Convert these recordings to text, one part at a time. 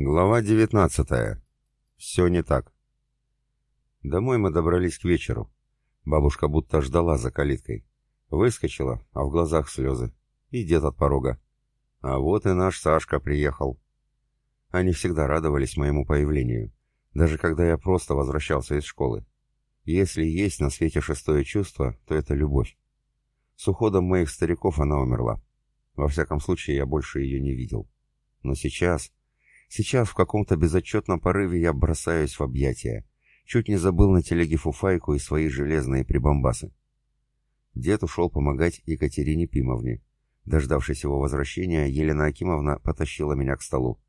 Глава 19. Все не так. Домой мы добрались к вечеру. Бабушка будто ждала за калиткой. Выскочила, а в глазах слезы. И дед от порога. А вот и наш Сашка приехал. Они всегда радовались моему появлению, даже когда я просто возвращался из школы. Если есть на свете шестое чувство, то это любовь. С уходом моих стариков она умерла. Во всяком случае, я больше ее не видел. Но сейчас, Сейчас в каком-то безотчетном порыве я бросаюсь в объятия. Чуть не забыл на телеге фуфайку и свои железные прибамбасы. Дед ушел помогать Екатерине Пимовне. Дождавшись его возвращения, Елена Акимовна потащила меня к столу.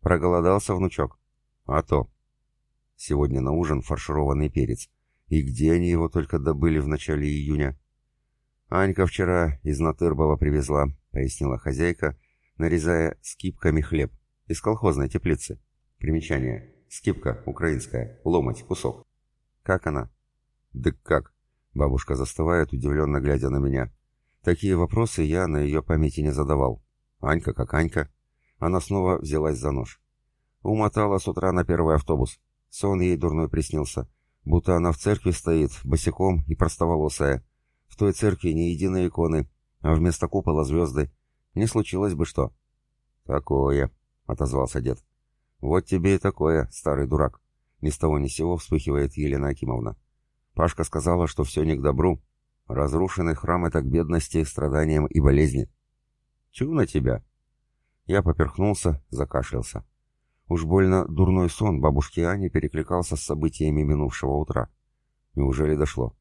«Проголодался, внучок?» «А то». Сегодня на ужин фаршированный перец. И где они его только добыли в начале июня? «Анька вчера из Натырбова привезла», — пояснила хозяйка, нарезая скипками хлеб. Из колхозной теплицы. Примечание. Скипка, украинская. Ломоть, кусок. Как она? Да как? Бабушка застывает, удивленно глядя на меня. Такие вопросы я на ее памяти не задавал. Анька как Анька. Она снова взялась за нож. Умотала с утра на первый автобус. Сон ей дурной приснился. Будто она в церкви стоит, босиком и простоволосая. В той церкви ни единой иконы, а вместо купола звезды. Не случилось бы что. Такое. — отозвался дед. «Вот тебе и такое, старый дурак!» Ни с того ни сего вспыхивает Елена Акимовна. Пашка сказала, что все не к добру. Разрушены храмы так бедности, страданиям и болезни. «Чу на тебя!» Я поперхнулся, закашлялся. Уж больно дурной сон бабушки Ани перекликался с событиями минувшего утра. Неужели дошло?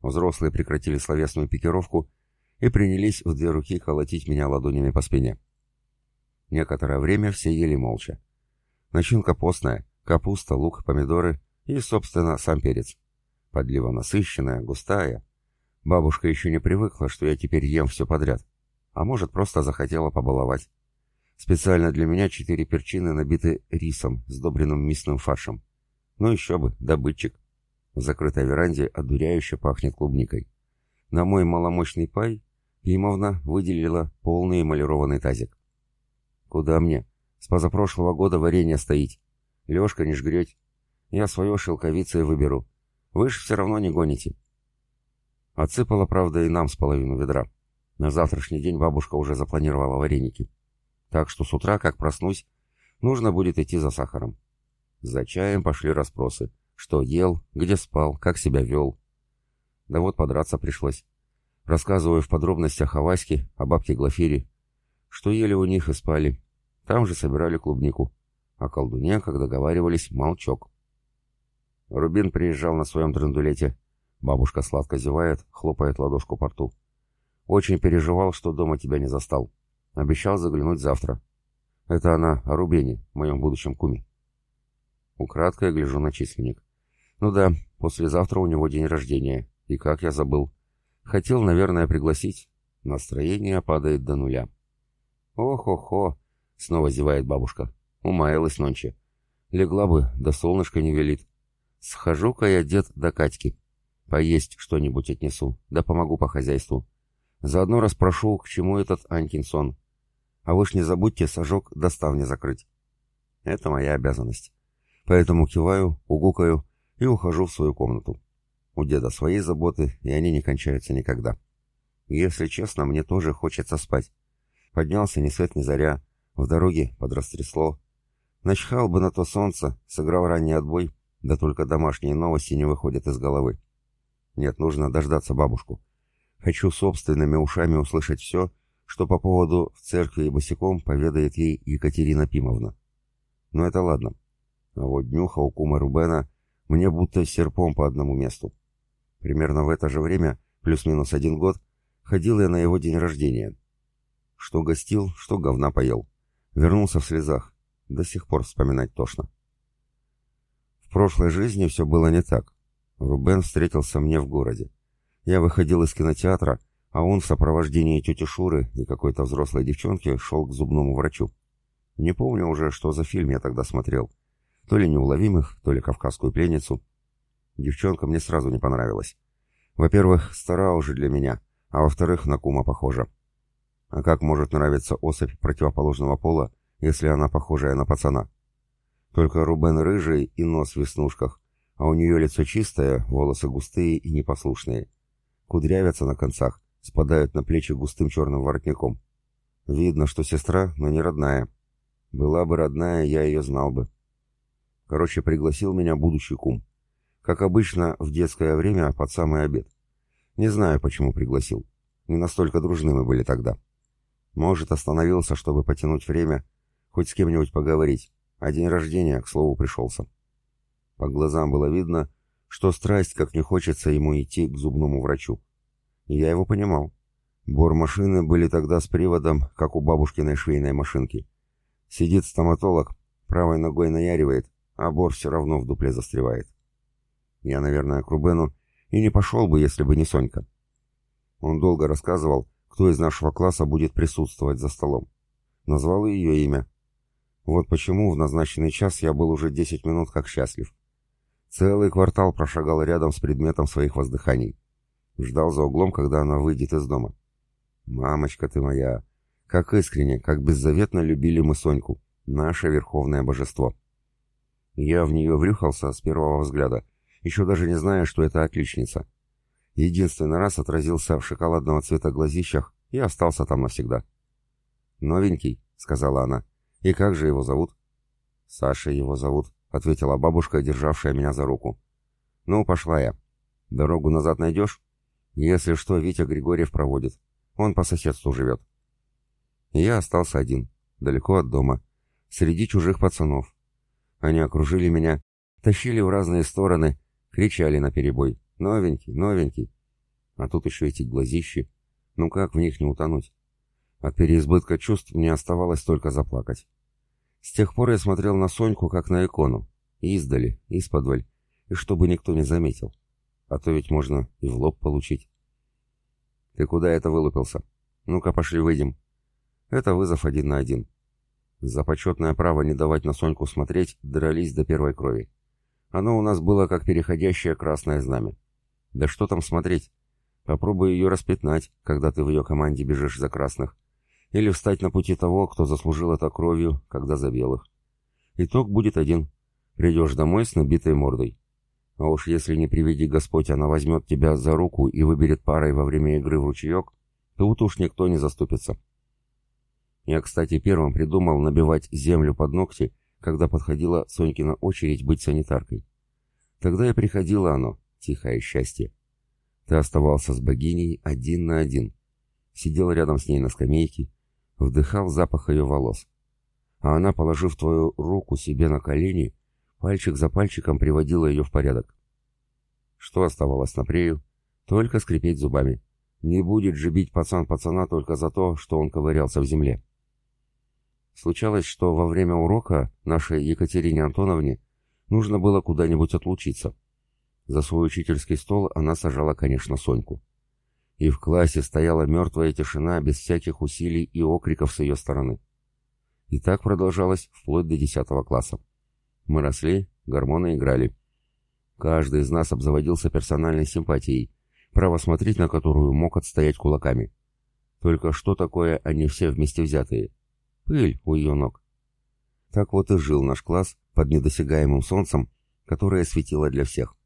Взрослые прекратили словесную пикировку и принялись в две руки колотить меня ладонями по спине. Некоторое время все ели молча. Начинка постная, капуста, лук, помидоры и, собственно, сам перец. Подлива насыщенная, густая. Бабушка еще не привыкла, что я теперь ем все подряд. А может, просто захотела побаловать. Специально для меня четыре перчины набиты рисом, сдобренным мясным фаршем. Ну еще бы, добытчик. В закрытой веранде одуряюще пахнет клубникой. На мой маломощный пай Пимовна выделила полный эмалированный тазик. Куда мне? С позапрошлого года варенье стоить. Лешка не жгреть. Я свое шелковицей выберу. Вы ж все равно не гоните. Отсыпала, правда, и нам с половину ведра. На завтрашний день бабушка уже запланировала вареники. Так что с утра, как проснусь, нужно будет идти за сахаром. За чаем пошли расспросы. Что ел, где спал, как себя вел. Да вот подраться пришлось. Рассказываю в подробностях о Ваське, о бабке Глафире. Что ели у них и спали. Там же собирали клубнику. А колдуне, как договаривались, молчок. Рубин приезжал на своем драндулете. Бабушка сладко зевает, хлопает ладошку по рту. Очень переживал, что дома тебя не застал. Обещал заглянуть завтра. Это она о Рубине, моем будущем куме. Украдкой гляжу на численник. Ну да, послезавтра у него день рождения. И как я забыл. Хотел, наверное, пригласить. Настроение падает до нуля. Ох-охо, Снова зевает бабушка. Умаялась нонче. Легла бы, да солнышко не велит. Схожу-ка я, дед, до Катьки. Поесть что-нибудь отнесу, да помогу по хозяйству. Заодно расспрошу, к чему этот Анькин сон. А вы ж не забудьте сажок до ставни закрыть. Это моя обязанность. Поэтому киваю, угукаю и ухожу в свою комнату. У деда свои заботы, и они не кончаются никогда. Если честно, мне тоже хочется спать. Поднялся ни свет ни заря, в дороге подрастрясло. Начхал бы на то солнце, сыграл ранний отбой, да только домашние новости не выходят из головы. Нет, нужно дождаться бабушку. Хочу собственными ушами услышать все, что по поводу в церкви и босиком поведает ей Екатерина Пимовна. Но это ладно. А вот днюха у кума Рубена мне будто серпом по одному месту. Примерно в это же время, плюс-минус один год, ходил я на его день рождения. Что гостил, что говна поел. Вернулся в слезах. До сих пор вспоминать тошно. В прошлой жизни все было не так. Рубен встретился мне в городе. Я выходил из кинотеатра, а он в сопровождении тети Шуры и какой-то взрослой девчонки шел к зубному врачу. Не помню уже, что за фильм я тогда смотрел. То ли «Неуловимых», то ли «Кавказскую пленницу». Девчонка мне сразу не понравилась. Во-первых, стара уже для меня, а во-вторых, на кума похожа. А как может нравиться особь противоположного пола, если она похожая на пацана? Только Рубен рыжий и нос в веснушках, а у нее лицо чистое, волосы густые и непослушные. Кудрявятся на концах, спадают на плечи густым черным воротником. Видно, что сестра, но не родная. Была бы родная, я ее знал бы. Короче, пригласил меня будущий кум. Как обычно, в детское время под самый обед. Не знаю, почему пригласил. Не настолько дружны мы были тогда. Может, остановился, чтобы потянуть время, хоть с кем-нибудь поговорить, а день рождения, к слову, пришелся. По глазам было видно, что страсть, как не хочется ему идти к зубному врачу. И я его понимал. Бор машины были тогда с приводом, как у бабушкиной швейной машинки. Сидит стоматолог, правой ногой наяривает, а бор все равно в дупле застревает. Я, наверное, к Рубену и не пошел бы, если бы не Сонька. Он долго рассказывал, кто из нашего класса будет присутствовать за столом. Назвал ее имя. Вот почему в назначенный час я был уже десять минут как счастлив. Целый квартал прошагал рядом с предметом своих воздыханий. Ждал за углом, когда она выйдет из дома. «Мамочка ты моя! Как искренне, как беззаветно любили мы Соньку, наше верховное божество!» Я в нее врюхался с первого взгляда, еще даже не зная, что это отличница. Единственный раз отразился в шоколадного цвета глазищах и остался там навсегда. «Новенький», — сказала она. «И как же его зовут?» «Саша его зовут», ответила бабушка, державшая меня за руку. «Ну, пошла я. Дорогу назад найдешь? Если что, Витя Григорьев проводит. Он по соседству живет». я остался один, далеко от дома, среди чужих пацанов. Они окружили меня, тащили в разные стороны, кричали на перебой: «Новенький, новенький!» А тут еще эти глазищи. Ну как в них не утонуть? От переизбытка чувств мне оставалось только заплакать. С тех пор я смотрел на Соньку как на икону. Издали, исподволь, и чтобы никто не заметил. А то ведь можно и в лоб получить. Ты куда это вылупился? Ну-ка, пошли выйдем. Это вызов один на один. За почетное право не давать на Соньку смотреть дрались до первой крови. Оно у нас было как переходящее красное знамя. Да что там смотреть? Попробуй ее распятнать, когда ты в ее команде бежишь за красных или встать на пути того, кто заслужил это кровью, когда за белых. Итог будет один. Придешь домой с набитой мордой. А уж если не приведи Господь, она возьмет тебя за руку и выберет парой во время игры в ручеек, вот уж никто не заступится. Я, кстати, первым придумал набивать землю под ногти, когда подходила Сонькина очередь быть санитаркой. Тогда и приходило оно, тихое счастье. Ты оставался с богиней один на один. Сидел рядом с ней на скамейке, вдыхал запах ее волос. А она, положив твою руку себе на колени, пальчик за пальчиком приводила ее в порядок. Что оставалось на прею? Только скрипеть зубами. Не будет же бить пацан пацана только за то, что он ковырялся в земле. Случалось, что во время урока нашей Екатерине Антоновне нужно было куда-нибудь отлучиться. За свой учительский стол она сажала, конечно, Соньку и в классе стояла мертвая тишина без всяких усилий и окриков с ее стороны. И так продолжалось вплоть до десятого класса. Мы росли, гормоны играли. Каждый из нас обзаводился персональной симпатией, право смотреть на которую мог отстоять кулаками. Только что такое они все вместе взятые? Пыль у ее ног. Так вот и жил наш класс под недосягаемым солнцем, которое светило для всех.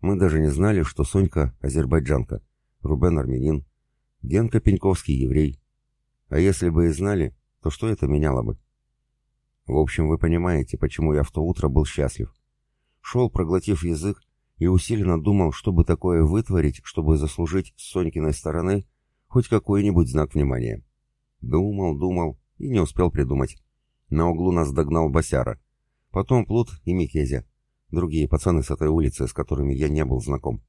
Мы даже не знали, что Сонька — азербайджанка. Рубен армянин, Генка Пеньковский еврей. А если бы и знали, то что это меняло бы? В общем, вы понимаете, почему я в то утро был счастлив. Шел, проглотив язык, и усиленно думал, чтобы такое вытворить, чтобы заслужить с Сонькиной стороны хоть какой-нибудь знак внимания. Думал, думал и не успел придумать. На углу нас догнал Басяра. Потом Плут и Микезя. Другие пацаны с этой улицы, с которыми я не был знаком.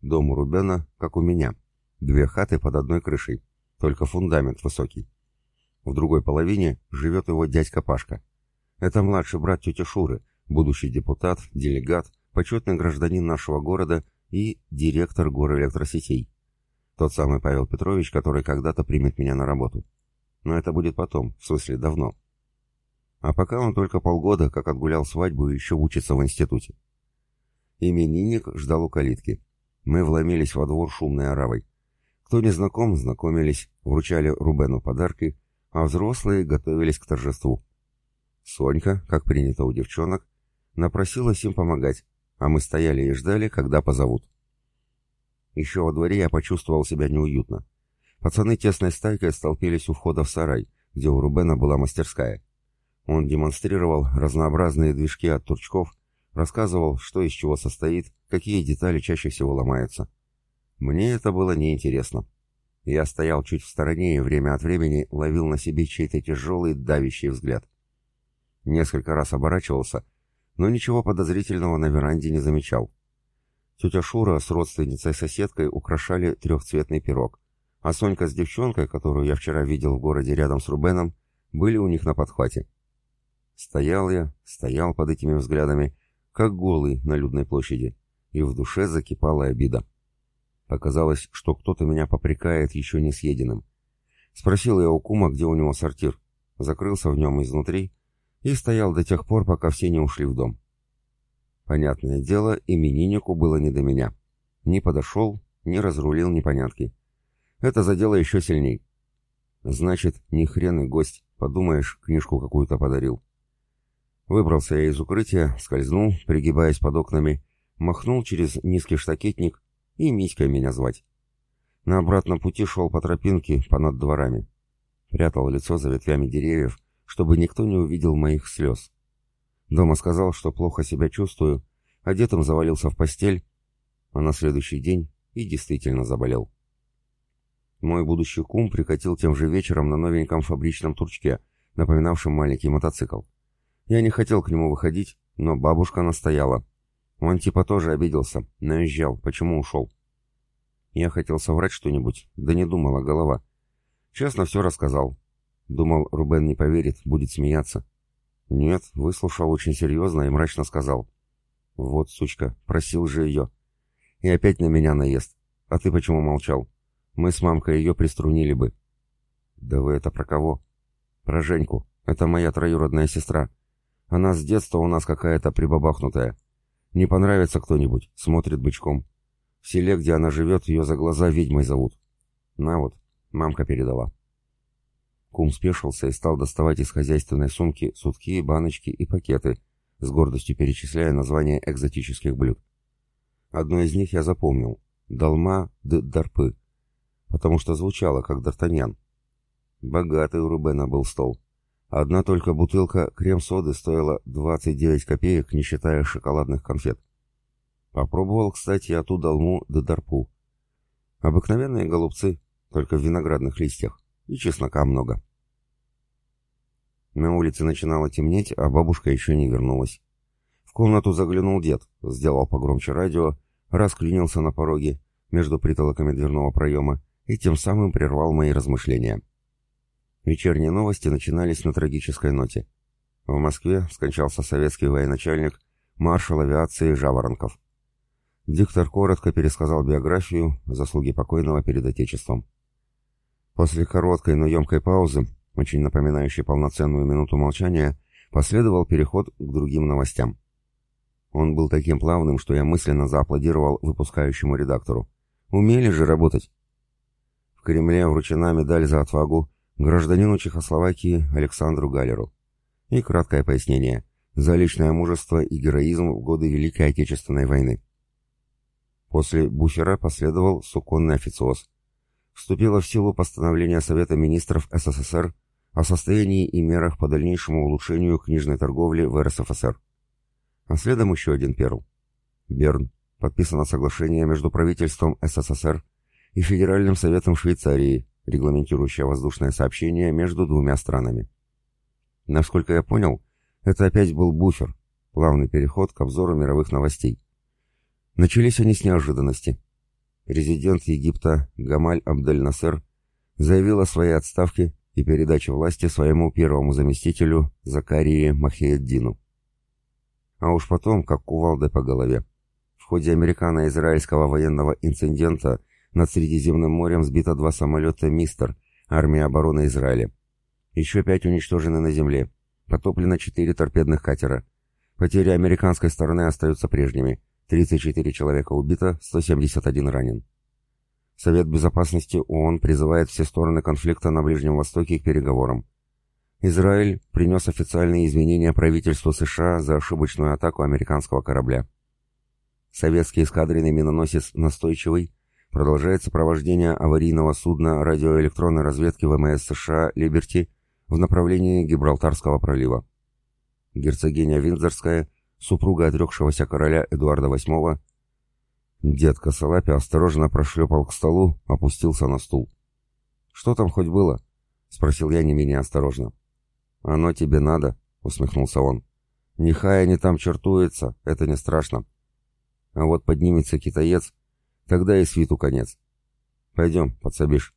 Дом у Рубена, как у меня. Две хаты под одной крышей, только фундамент высокий. В другой половине живет его дядька Пашка. Это младший брат тети Шуры, будущий депутат, делегат, почетный гражданин нашего города и директор горэлектросетей. Тот самый Павел Петрович, который когда-то примет меня на работу. Но это будет потом, в смысле давно. А пока он только полгода, как отгулял свадьбу и еще учится в институте. Именинник ждал у калитки. Мы вломились во двор шумной оравой. Кто не знаком, знакомились, вручали Рубену подарки, а взрослые готовились к торжеству. Сонька, как принято у девчонок, напросилась им помогать, а мы стояли и ждали, когда позовут. Еще во дворе я почувствовал себя неуютно. Пацаны тесной стайкой столпились у входа в сарай, где у Рубена была мастерская. Он демонстрировал разнообразные движки от турчков, рассказывал, что из чего состоит, какие детали чаще всего ломаются. Мне это было неинтересно. Я стоял чуть в стороне и время от времени ловил на себе чей-то тяжелый, давящий взгляд. Несколько раз оборачивался, но ничего подозрительного на веранде не замечал. Тетя Шура с родственницей-соседкой украшали трехцветный пирог, а Сонька с девчонкой, которую я вчера видел в городе рядом с Рубеном, были у них на подхвате. Стоял я, стоял под этими взглядами, как голый на людной площади, и в душе закипала обида. Показалось, что кто-то меня попрекает еще не съеденным. Спросил я у кума, где у него сортир. Закрылся в нем изнутри и стоял до тех пор, пока все не ушли в дом. Понятное дело, имениннику было не до меня. Не подошел, не разрулил непонятки. Это задело еще сильней. Значит, ни хрен и гость, подумаешь, книжку какую-то подарил. Выбрался я из укрытия, скользнул, пригибаясь под окнами, махнул через низкий штакетник и Митькой меня звать. На обратном пути шел по тропинке понад дворами. Прятал лицо за ветвями деревьев, чтобы никто не увидел моих слез. Дома сказал, что плохо себя чувствую, одетым завалился в постель, а на следующий день и действительно заболел. Мой будущий кум прикатил тем же вечером на новеньком фабричном турчке, напоминавшем маленький мотоцикл. Я не хотел к нему выходить, но бабушка настояла. Он типа тоже обиделся, наезжал, почему ушел. Я хотел соврать что-нибудь, да не думала голова. Честно все рассказал. Думал, Рубен не поверит, будет смеяться. Нет, выслушал очень серьезно и мрачно сказал. Вот, сучка, просил же ее. И опять на меня наезд. А ты почему молчал? Мы с мамкой ее приструнили бы. Да вы это про кого? Про Женьку. Это моя троюродная сестра. Она с детства у нас какая-то прибабахнутая. Не понравится кто-нибудь, смотрит бычком. В селе, где она живет, ее за глаза ведьмой зовут. На вот, мамка передала. Кум спешился и стал доставать из хозяйственной сумки сутки, баночки и пакеты, с гордостью перечисляя названия экзотических блюд. Одно из них я запомнил — «Долма д Дарпы», потому что звучало как Д'Артаньян. Богатый у Рубена был стол. Одна только бутылка крем-соды стоила 29 копеек, не считая шоколадных конфет. Попробовал, кстати, и ту долму д Дарпу. Обыкновенные голубцы, только в виноградных листьях и чеснока много. На улице начинало темнеть, а бабушка еще не вернулась. В комнату заглянул дед, сделал погромче радио, расклинился на пороге между притолоками дверного проема и тем самым прервал мои размышления. Вечерние новости начинались на трагической ноте. В Москве скончался советский военачальник, маршал авиации Жаворонков. Диктор коротко пересказал биографию, заслуги покойного перед Отечеством. После короткой, но емкой паузы, очень напоминающей полноценную минуту молчания, последовал переход к другим новостям. Он был таким плавным, что я мысленно зааплодировал выпускающему редактору. Умели же работать. В Кремле вручена медаль за отвагу гражданину Чехословакии Александру Галеру. И краткое пояснение. За личное мужество и героизм в годы Великой Отечественной войны. После буфера последовал суконный официоз вступило в силу постановление Совета министров СССР о состоянии и мерах по дальнейшему улучшению книжной торговли в РСФСР. А следом еще один перл. Берн. Подписано соглашение между правительством СССР и Федеральным Советом Швейцарии, регламентирующее воздушное сообщение между двумя странами. Насколько я понял, это опять был буфер, плавный переход к обзору мировых новостей. Начались они с неожиданности – Президент Египта Гамаль Абдель-Насер заявил о своей отставке и передаче власти своему первому заместителю Закарии Махиеддину. А уж потом, как кувалдой по голове. В ходе американо-израильского военного инцидента над Средиземным морем сбито два самолета «Мистер» армии обороны Израиля. Еще пять уничтожены на земле. Потоплено четыре торпедных катера. Потери американской стороны остаются прежними – 34 человека убито, 171 ранен. Совет Безопасности ООН призывает все стороны конфликта на Ближнем Востоке к переговорам. Израиль принес официальные извинения правительству США за ошибочную атаку американского корабля. Советский эскадренный миноносец «Настойчивый» продолжает сопровождение аварийного судна радиоэлектронной разведки ВМС США «Либерти» в направлении Гибралтарского пролива. Герцогиня Виндзорская, супруга отрекшегося короля Эдуарда VIII, дед Косолапи осторожно прошлепал к столу, опустился на стул. «Что там хоть было?» — спросил я не менее осторожно. «Оно тебе надо», — усмехнулся он. «Нехай они там чертуется, это не страшно. А вот поднимется китаец, тогда и свиту конец. Пойдем, подсобишь».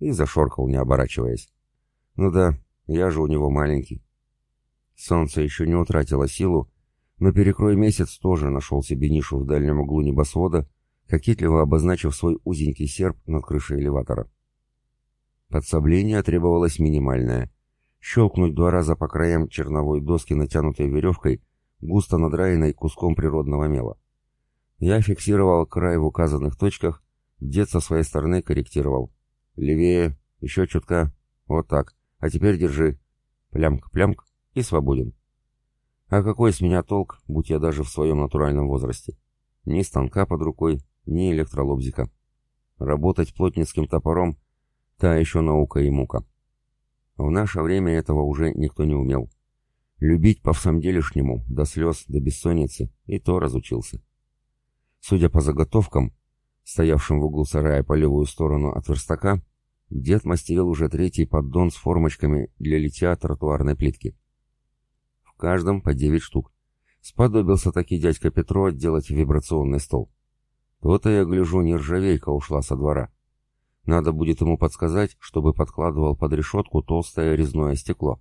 И зашоркал, не оборачиваясь. «Ну да, я же у него маленький». Солнце еще не утратило силу, но перекрой месяц тоже нашел себе нишу в дальнем углу небосвода, кокетливо обозначив свой узенький серп над крышей элеватора. Подсобление требовалось минимальное. Щелкнуть два раза по краям черновой доски, натянутой веревкой, густо надраенной куском природного мела. Я фиксировал край в указанных точках, дед со своей стороны корректировал. Левее, еще чутка, вот так. А теперь держи. Плямк-плямк и свободен. А какой с меня толк, будь я даже в своем натуральном возрасте? Ни станка под рукой, ни электролобзика. Работать плотницким топором Та еще наука и мука. В наше время этого уже никто не умел. Любить по всамделишнему, до слез, до бессонницы, и то разучился. Судя по заготовкам, стоявшим в углу сарая по левую сторону от верстака, дед мастерил уже третий поддон с формочками для литья тротуарной плитки. В каждом по девять штук. Сподобился таки дядька Петро делать вибрационный стол. То-то, я гляжу, нержавейка ушла со двора. Надо будет ему подсказать, чтобы подкладывал под решетку толстое резное стекло,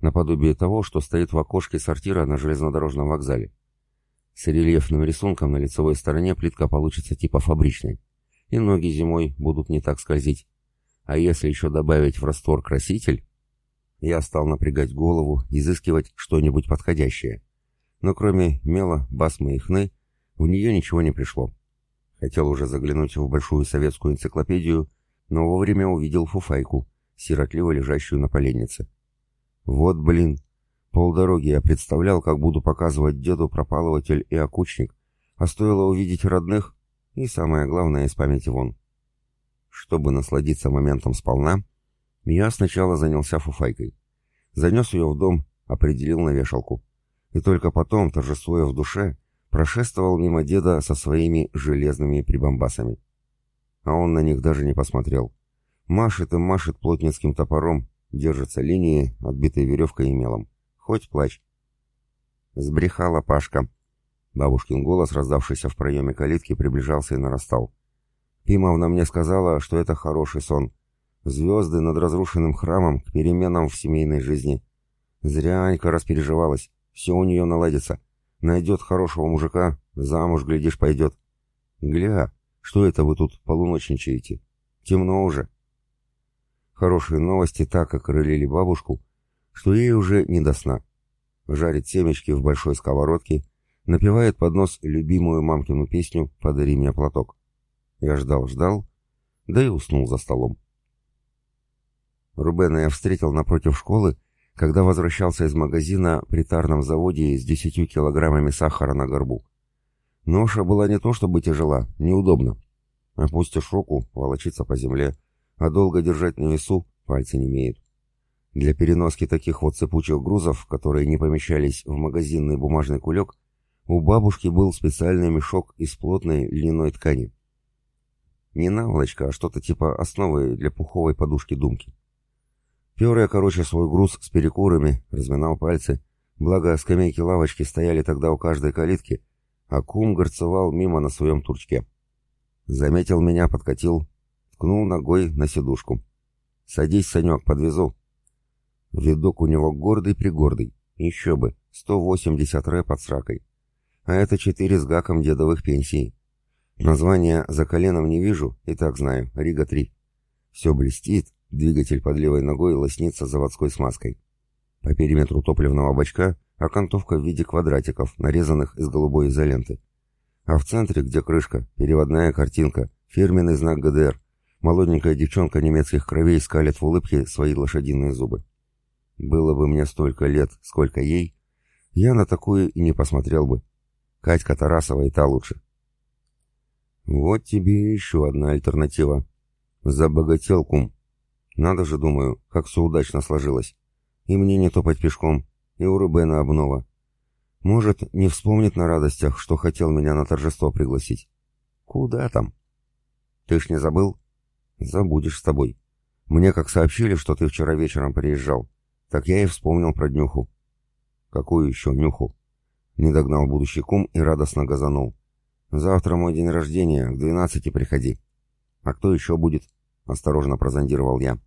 наподобие того, что стоит в окошке сортира на железнодорожном вокзале. С рельефным рисунком на лицевой стороне плитка получится типа фабричной, и ноги зимой будут не так скользить. А если еще добавить в раствор краситель... Я стал напрягать голову, изыскивать что-нибудь подходящее. Но кроме мела, басмы и хны, в нее ничего не пришло. Хотел уже заглянуть в большую советскую энциклопедию, но вовремя увидел фуфайку, сиротливо лежащую на поленнице. Вот блин, полдороги я представлял, как буду показывать деду пропалыватель и окучник, а стоило увидеть родных, и самое главное из памяти вон. Чтобы насладиться моментом сполна, я сначала занялся фуфайкой. Занес ее в дом, определил на вешалку. И только потом, торжествуя в душе, прошествовал мимо деда со своими железными прибамбасами а он на них даже не посмотрел. Машет и машет плотницким топором, держится линии, отбитой веревкой и мелом. Хоть плачь. Сбрехала Пашка. Бабушкин голос, раздавшийся в проеме калитки, приближался и нарастал. Пимовна мне сказала, что это хороший сон. Звезды над разрушенным храмом к переменам в семейной жизни. Зря Анька распереживалась. Все у нее наладится. Найдет хорошего мужика, замуж, глядишь, пойдет. Гля, что это вы тут полуночничаете? Темно уже. Хорошие новости так окрылили бабушку, что ей уже не до сна. Жарит семечки в большой сковородке, напевает под нос любимую мамкину песню «Подари мне платок». Я ждал-ждал, да и уснул за столом. Рубена я встретил напротив школы, когда возвращался из магазина при тарном заводе с десятью килограммами сахара на горбу. Ноша была не то чтобы тяжела, неудобно. Опустишь руку, волочиться по земле, а долго держать на весу пальцы не имеют. Для переноски таких вот цепучих грузов, которые не помещались в магазинный бумажный кулек, у бабушки был специальный мешок из плотной льняной ткани. Не наволочка, а что-то типа основы для пуховой подушки-думки. Пер я, короче, свой груз с перекурами, разминал пальцы, благо скамейки-лавочки стояли тогда у каждой калитки, а кум горцевал мимо на своем турчке. Заметил меня, подкатил, ткнул ногой на сидушку. «Садись, Санек, подвезу». Видок у него гордый-пригордый, еще бы, 180 ре под сракой. А это четыре с гаком дедовых пенсий. Название за коленом не вижу, и так знаю, Рига-3. Все блестит, двигатель под левой ногой лоснится заводской смазкой. По периметру топливного бачка окантовка в виде квадратиков, нарезанных из голубой изоленты. А в центре, где крышка, переводная картинка, фирменный знак ГДР. Молоденькая девчонка немецких кровей скалит в улыбке свои лошадиные зубы. Было бы мне столько лет, сколько ей, я на такую и не посмотрел бы. Катька Тарасова и та лучше. Вот тебе еще одна альтернатива. Забогател кум. Надо же, думаю, как все удачно сложилось. И мне не топать пешком, и у Рубена обнова. Может, не вспомнит на радостях, что хотел меня на торжество пригласить. Куда там? Ты ж не забыл? Забудешь с тобой. Мне как сообщили, что ты вчера вечером приезжал, так я и вспомнил про днюху. Какую еще нюху? Не догнал будущий кум и радостно газанул. Завтра мой день рождения, к двенадцати приходи. А кто еще будет? Осторожно прозондировал я.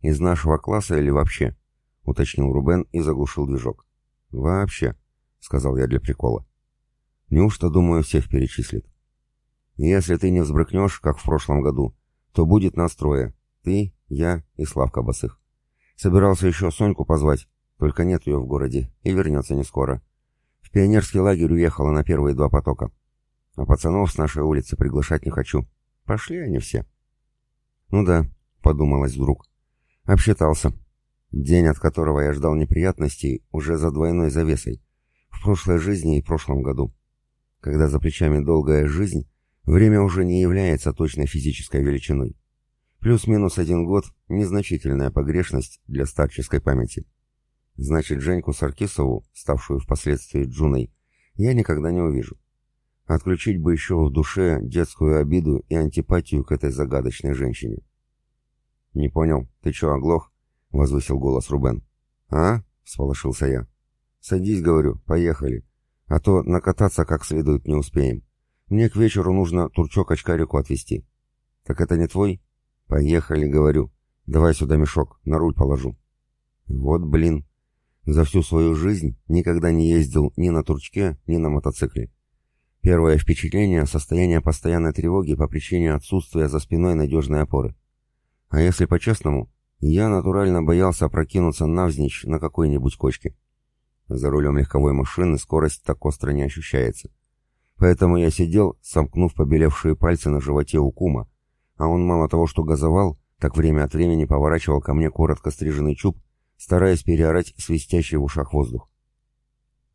Из нашего класса или вообще? Уточнил Рубен и заглушил движок. Вообще, сказал я для прикола. Неужто, думаю, всех перечислит? Если ты не взбрыкнешь, как в прошлом году, то будет настроя. Ты, я и Славка Босых. Собирался еще Соньку позвать, только нет ее в городе и вернется не скоро. В пионерский лагерь уехала на первые два потока. А пацанов с нашей улицы приглашать не хочу. Пошли они все. Ну да, подумалось вдруг. Обсчитался. День, от которого я ждал неприятностей, уже за двойной завесой. В прошлой жизни и прошлом году. Когда за плечами долгая жизнь, время уже не является точной физической величиной. Плюс-минус один год – незначительная погрешность для старческой памяти. Значит, Женьку Саркисову, ставшую впоследствии Джуной, я никогда не увижу. Отключить бы еще в душе детскую обиду и антипатию к этой загадочной женщине. «Не понял, ты че, оглох?» — возвысил голос Рубен. «А?» — всполошился я. «Садись, говорю, поехали. А то накататься как следует не успеем. Мне к вечеру нужно турчок-очкарику отвезти». «Так это не твой?» «Поехали, говорю. Давай сюда мешок, на руль положу». «Вот блин. За всю свою жизнь никогда не ездил ни на турчке, ни на мотоцикле. Первое впечатление – состояние постоянной тревоги по причине отсутствия за спиной надежной опоры. А если по-честному, я натурально боялся опрокинуться навзничь на какой-нибудь кочке. За рулем легковой машины скорость так остро не ощущается. Поэтому я сидел, сомкнув побелевшие пальцы на животе у кума, а он мало того, что газовал, так время от времени поворачивал ко мне коротко стриженный чуб, стараясь переорать свистящий в ушах воздух.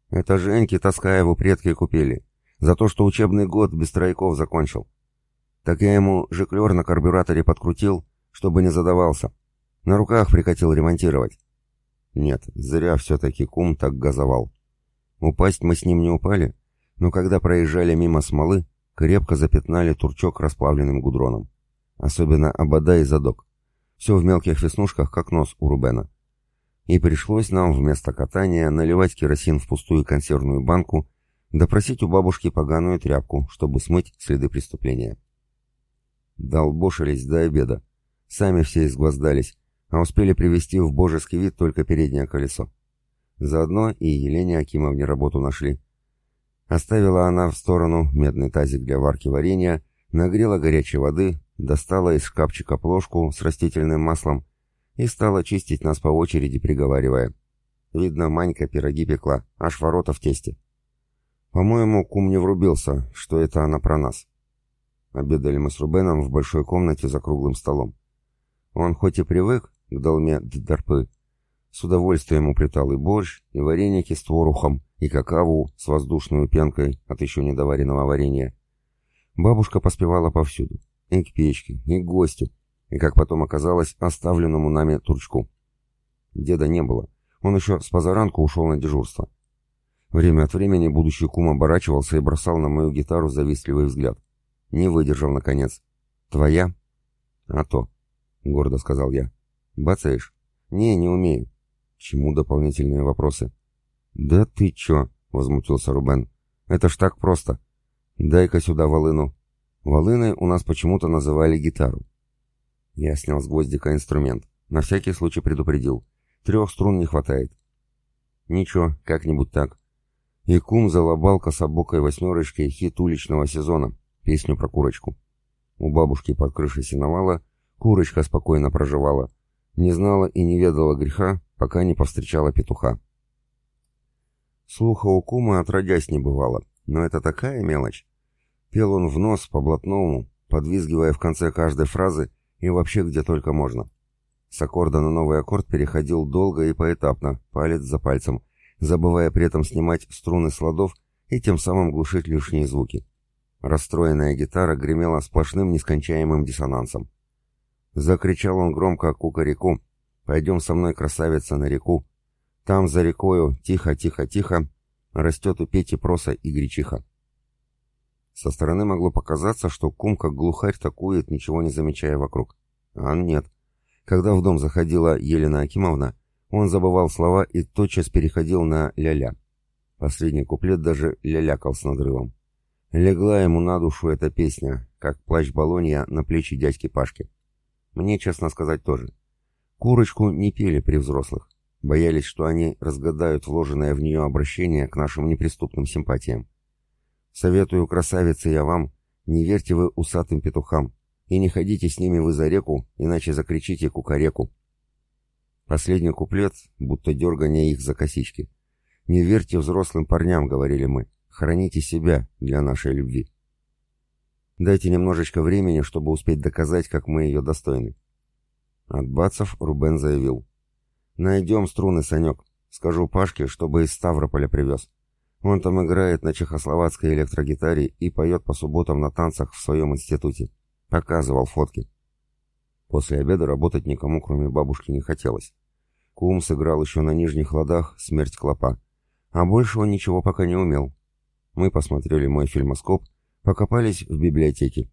«Это Женьки Таскаеву предки купили», за то, что учебный год без трояков закончил. Так я ему жиклер на карбюраторе подкрутил, чтобы не задавался. На руках прикатил ремонтировать. Нет, зря все-таки кум так газовал. Упасть мы с ним не упали, но когда проезжали мимо смолы, крепко запятнали турчок расплавленным гудроном. Особенно обода и задок. Все в мелких веснушках, как нос у Рубена. И пришлось нам вместо катания наливать керосин в пустую консервную банку допросить у бабушки поганую тряпку, чтобы смыть следы преступления. Долбошились до обеда. Сами все изгвоздались, а успели привести в божеский вид только переднее колесо. Заодно и Елене Акимовне работу нашли. Оставила она в сторону медный тазик для варки варенья, нагрела горячей воды, достала из шкафчика плошку с растительным маслом и стала чистить нас по очереди, приговаривая. Видно, Манька пироги пекла, аж ворота в тесте. По-моему, кум не врубился, что это она про нас. Обедали мы с Рубеном в большой комнате за круглым столом. Он хоть и привык к долме ддарпы, с удовольствием уплетал и борщ, и вареники с творухом, и какаву с воздушной пенкой от еще недоваренного варенья. Бабушка поспевала повсюду, и к печке, и к гостю, и, как потом оказалось, оставленному нами турчку. Деда не было, он еще с позаранку ушел на дежурство. Время от времени будущий кум оборачивался и бросал на мою гитару завистливый взгляд. Не выдержал, наконец. «Твоя?» «А то», — гордо сказал я. «Бацаешь?» «Не, не умею». «Чему дополнительные вопросы?» «Да ты чё?» — возмутился Рубен. «Это ж так просто. Дай-ка сюда волыну». Волыной у нас почему-то называли гитару. Я снял с гвоздика инструмент. На всякий случай предупредил. Трех струн не хватает. Ничего, как-нибудь так. И кум залобал кособокой восьмерочкой хит уличного сезона, песню про курочку. У бабушки под крышей сеновала курочка спокойно проживала, не знала и не ведала греха, пока не повстречала петуха. Слуха у кума отродясь не бывало, но это такая мелочь. Пел он в нос по блатному, подвизгивая в конце каждой фразы и вообще где только можно. С аккорда на новый аккорд переходил долго и поэтапно, палец за пальцем, забывая при этом снимать струны с ладов и тем самым глушить лишние звуки. Расстроенная гитара гремела сплошным нескончаемым диссонансом. Закричал он громко кукареку. «Пойдем со мной, красавица, на реку. Там, за рекою, тихо-тихо-тихо, растет у Пети проса и гречиха». Со стороны могло показаться, что кум как глухарь такует, ничего не замечая вокруг. А нет. Когда в дом заходила Елена Акимовна, он забывал слова и тотчас переходил на ля-ля. Последний куплет даже лялякал с надрывом. Легла ему на душу эта песня, как плащ Болонья на плечи дядьки Пашки. Мне, честно сказать, тоже. Курочку не пели при взрослых. Боялись, что они разгадают вложенное в нее обращение к нашим неприступным симпатиям. Советую, красавицы, я вам, не верьте вы усатым петухам, и не ходите с ними вы за реку, иначе закричите кукареку. Последний куплет, будто дергание их за косички. «Не верьте взрослым парням», — говорили мы. Храните себя для нашей любви. Дайте немножечко времени, чтобы успеть доказать, как мы ее достойны. От бацев Рубен заявил. Найдем струны, Санек. Скажу Пашке, чтобы из Ставрополя привез. Он там играет на чехословацкой электрогитаре и поет по субботам на танцах в своем институте. Показывал фотки. После обеда работать никому, кроме бабушки, не хотелось. Кум сыграл еще на нижних ладах «Смерть клопа», а больше он ничего пока не умел. Мы посмотрели мой фильмоскоп, покопались в библиотеке.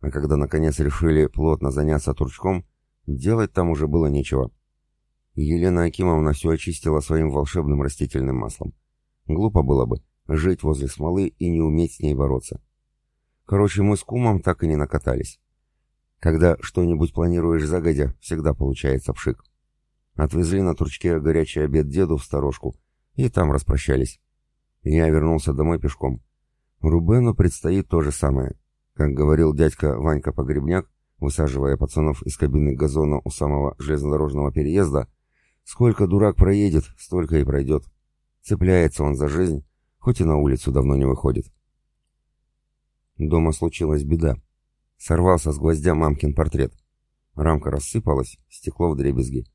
А когда наконец решили плотно заняться турчком, делать там уже было нечего. Елена Акимовна все очистила своим волшебным растительным маслом. Глупо было бы жить возле смолы и не уметь с ней бороться. Короче, мы с кумом так и не накатались. Когда что-нибудь планируешь загодя, всегда получается пшик. Отвезли на турчке горячий обед деду в сторожку и там распрощались. Я вернулся домой пешком. Рубену предстоит то же самое. Как говорил дядька Ванька Погребняк, высаживая пацанов из кабины газона у самого железнодорожного переезда, сколько дурак проедет, столько и пройдет. Цепляется он за жизнь, хоть и на улицу давно не выходит. Дома случилась беда. Сорвался с гвоздя мамкин портрет. Рамка рассыпалась, стекло в дребезги.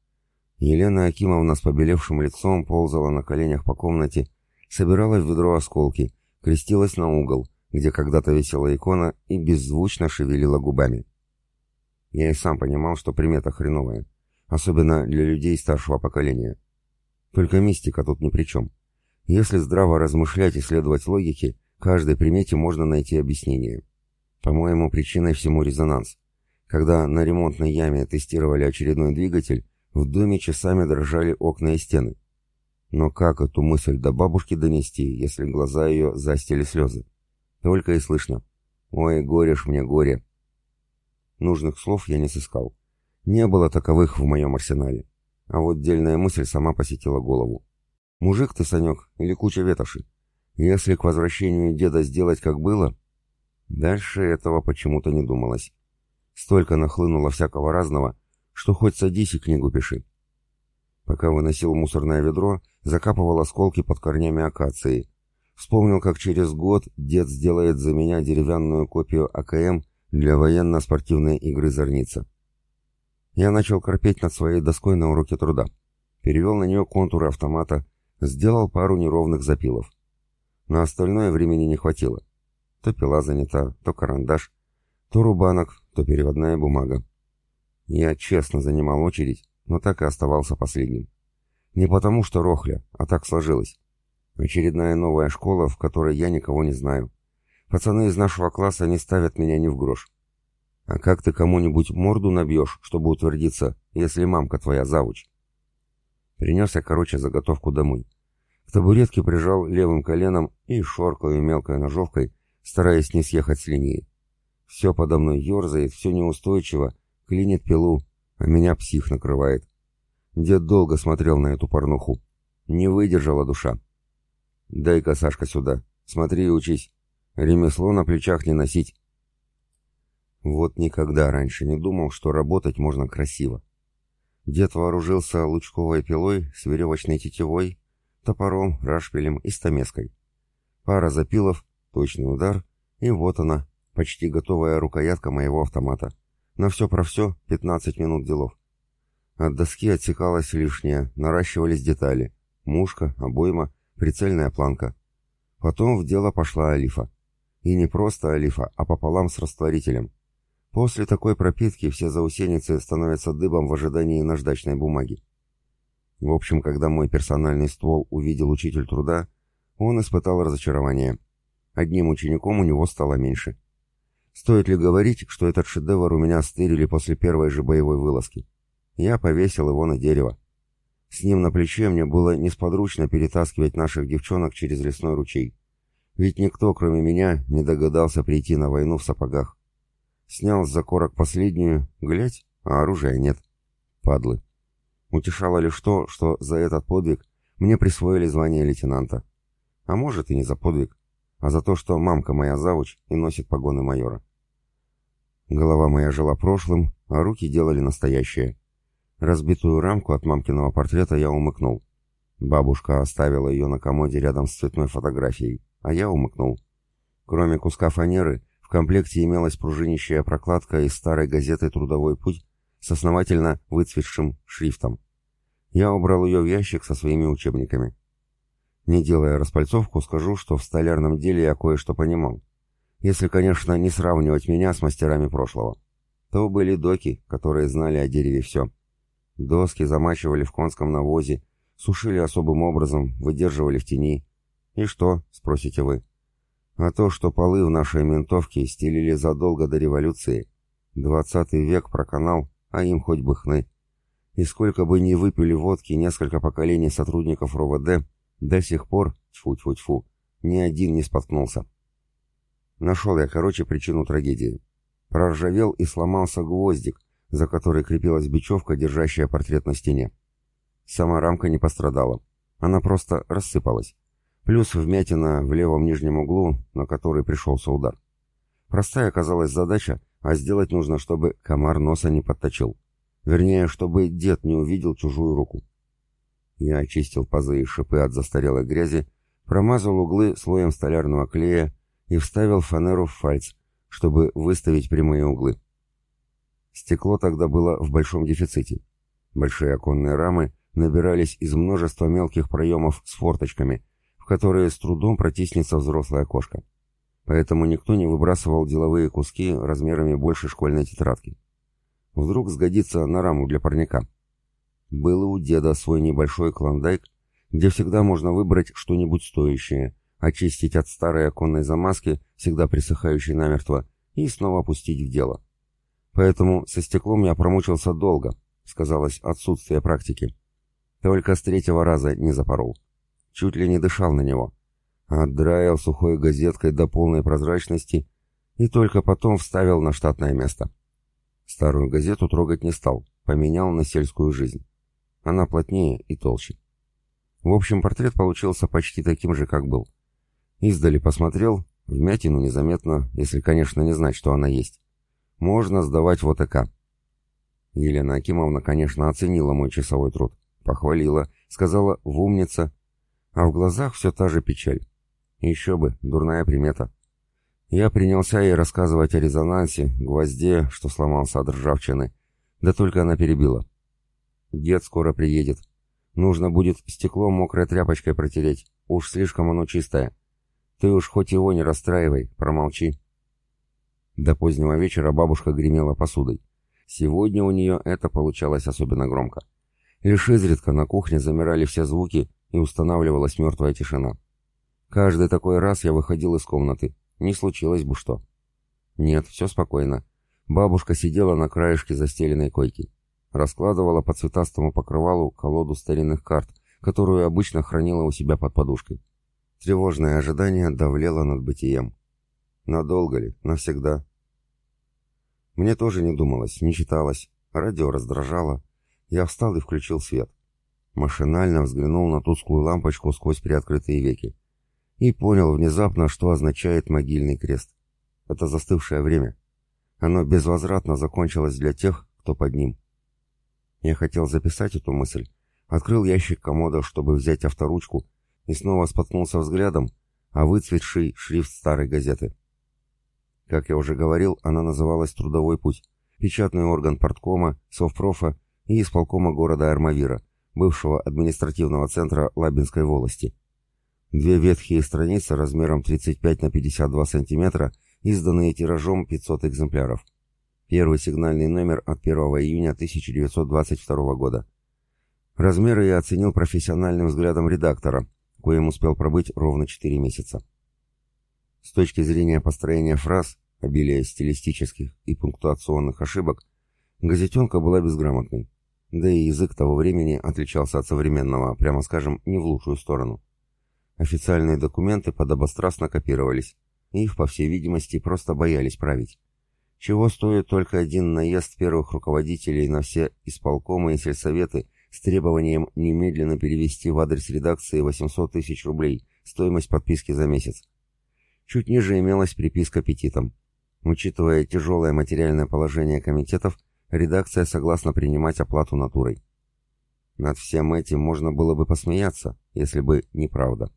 Елена Акимовна с побелевшим лицом ползала на коленях по комнате, собирала в ведро осколки, крестилась на угол, где когда-то висела икона, и беззвучно шевелила губами. Я и сам понимал, что примета хреновая, особенно для людей старшего поколения. Только мистика тут ни при чем. Если здраво размышлять и следовать логике, каждой примете можно найти объяснение. По-моему, причиной всему резонанс. Когда на ремонтной яме тестировали очередной двигатель, в доме часами дрожали окна и стены. Но как эту мысль до бабушки донести, если глаза ее застили слезы? Только и слышно. «Ой, горе ж мне, горе!» Нужных слов я не сыскал. Не было таковых в моем арсенале. А вот дельная мысль сама посетила голову. «Мужик ты, Санек, или куча ветоши? Если к возвращению деда сделать как было...» Дальше этого почему-то не думалось. Столько нахлынуло всякого разного, что хоть садись и книгу пиши. Пока выносил мусорное ведро, закапывал осколки под корнями акации. Вспомнил, как через год дед сделает за меня деревянную копию АКМ для военно-спортивной игры «Зорница». Я начал корпеть над своей доской на уроке труда. Перевел на нее контуры автомата, сделал пару неровных запилов. На остальное времени не хватило. То пила занята, то карандаш, то рубанок, то переводная бумага. Я честно занимал очередь, но так и оставался последним. Не потому что рохля, а так сложилось. Очередная новая школа, в которой я никого не знаю. Пацаны из нашего класса не ставят меня ни в грош. А как ты кому-нибудь морду набьешь, чтобы утвердиться, если мамка твоя завуч? Принес я, короче, заготовку домой. К табуретке прижал левым коленом и шоркаю мелкой ножовкой, стараясь не съехать с линии. Все подо мной ерзает, все неустойчиво, клинит пилу, а меня псих накрывает. Дед долго смотрел на эту порнуху. Не выдержала душа. «Дай-ка, Сашка, сюда. Смотри и учись. Ремесло на плечах не носить». Вот никогда раньше не думал, что работать можно красиво. Дед вооружился лучковой пилой с веревочной тетивой, топором, рашпилем и стамеской. Пара запилов, точный удар, и вот она, почти готовая рукоятка моего автомата. На все про все 15 минут делов. От доски отсекалось лишнее, наращивались детали. Мушка, обойма, прицельная планка. Потом в дело пошла олифа. И не просто олифа, а пополам с растворителем. После такой пропитки все заусеницы становятся дыбом в ожидании наждачной бумаги. В общем, когда мой персональный ствол увидел учитель труда, он испытал разочарование. Одним учеником у него стало меньше. Стоит ли говорить, что этот шедевр у меня стырили после первой же боевой вылазки? Я повесил его на дерево. С ним на плече мне было несподручно перетаскивать наших девчонок через лесной ручей. Ведь никто, кроме меня, не догадался прийти на войну в сапогах. Снял с закорок последнюю, глядь, а оружия нет. Падлы. Утешало лишь то, что за этот подвиг мне присвоили звание лейтенанта. А может и не за подвиг, а за то, что мамка моя завуч и носит погоны майора. Голова моя жила прошлым, а руки делали настоящее. Разбитую рамку от мамкиного портрета я умыкнул. Бабушка оставила ее на комоде рядом с цветной фотографией, а я умыкнул. Кроме куска фанеры, в комплекте имелась пружинищая прокладка из старой газеты «Трудовой путь» с основательно выцветшим шрифтом. Я убрал ее в ящик со своими учебниками. Не делая распальцовку, скажу, что в столярном деле я кое-что понимал. Если, конечно, не сравнивать меня с мастерами прошлого. То были доки, которые знали о дереве все. Доски замачивали в конском навозе, сушили особым образом, выдерживали в тени. И что, спросите вы? А то, что полы в нашей ментовке стелили задолго до революции. Двадцатый век проканал, а им хоть бы хны. И сколько бы ни выпили водки несколько поколений сотрудников РОВД, до сих пор, тьфу-тьфу-тьфу, ни один не споткнулся. Нашел я, короче, причину трагедии. Проржавел и сломался гвоздик, за который крепилась бечевка, держащая портрет на стене. Сама рамка не пострадала. Она просто рассыпалась. Плюс вмятина в левом нижнем углу, на который пришелся удар. Простая оказалась задача, а сделать нужно, чтобы комар носа не подточил. Вернее, чтобы дед не увидел чужую руку. Я очистил пазы и шипы от застарелой грязи, промазал углы слоем столярного клея и вставил фанеру в фальц, чтобы выставить прямые углы. Стекло тогда было в большом дефиците. Большие оконные рамы набирались из множества мелких проемов с форточками, в которые с трудом протиснется взрослая кошка. Поэтому никто не выбрасывал деловые куски размерами больше школьной тетрадки. Вдруг сгодится на раму для парника. Был у деда свой небольшой клондайк, где всегда можно выбрать что-нибудь стоящее, очистить от старой оконной замазки, всегда присыхающей намертво, и снова пустить в дело. Поэтому со стеклом я промучился долго, сказалось отсутствие практики. Только с третьего раза не запорол. Чуть ли не дышал на него. Отдраил сухой газеткой до полной прозрачности и только потом вставил на штатное место. Старую газету трогать не стал, поменял на сельскую жизнь. Она плотнее и толще. В общем, портрет получился почти таким же, как был. Издали посмотрел, вмятину незаметно, если, конечно, не знать, что она есть. Можно сдавать в ОТК. Елена Акимовна, конечно, оценила мой часовой труд. Похвалила, сказала в умница, а в глазах все та же печаль. Еще бы, дурная примета. Я принялся ей рассказывать о резонансе, гвозде, что сломался от ржавчины. Да только она перебила. Дед скоро приедет. Нужно будет стекло мокрой тряпочкой протереть. Уж слишком оно чистое. Ты уж хоть его не расстраивай, промолчи. До позднего вечера бабушка гремела посудой. Сегодня у нее это получалось особенно громко. Лишь изредка на кухне замирали все звуки и устанавливалась мертвая тишина. Каждый такой раз я выходил из комнаты. Не случилось бы что. Нет, все спокойно. Бабушка сидела на краешке застеленной койки. Раскладывала по цветастому покрывалу колоду старинных карт, которую обычно хранила у себя под подушкой. Тревожное ожидание давлело над бытием. Надолго ли? Навсегда? Мне тоже не думалось, не читалось. Радио раздражало. Я встал и включил свет. Машинально взглянул на тусклую лампочку сквозь приоткрытые веки. И понял внезапно, что означает могильный крест. Это застывшее время. Оно безвозвратно закончилось для тех, кто под ним. Я хотел записать эту мысль. Открыл ящик комода, чтобы взять авторучку, и снова споткнулся взглядом, а выцветший шрифт старой газеты. Как я уже говорил, она называлась «Трудовой путь». Печатный орган порткома, совпрофа и исполкома города Армавира, бывшего административного центра Лабинской волости. Две ветхие страницы размером 35 на 52 сантиметра, изданные тиражом 500 экземпляров. Первый сигнальный номер от 1 июня 1922 года. Размеры я оценил профессиональным взглядом редактора, коим успел пробыть ровно 4 месяца. С точки зрения построения фраз, обилия стилистических и пунктуационных ошибок, газетенка была безграмотной. Да и язык того времени отличался от современного, прямо скажем, не в лучшую сторону. Официальные документы подобострастно копировались. Их, по всей видимости, просто боялись править. Чего стоит только один наезд первых руководителей на все исполкомы и сельсоветы с требованием немедленно перевести в адрес редакции 800 тысяч рублей, стоимость подписки за месяц. Чуть ниже имелась приписка аппетитом. Учитывая тяжелое материальное положение комитетов, редакция согласна принимать оплату натурой. Над всем этим можно было бы посмеяться, если бы не правда.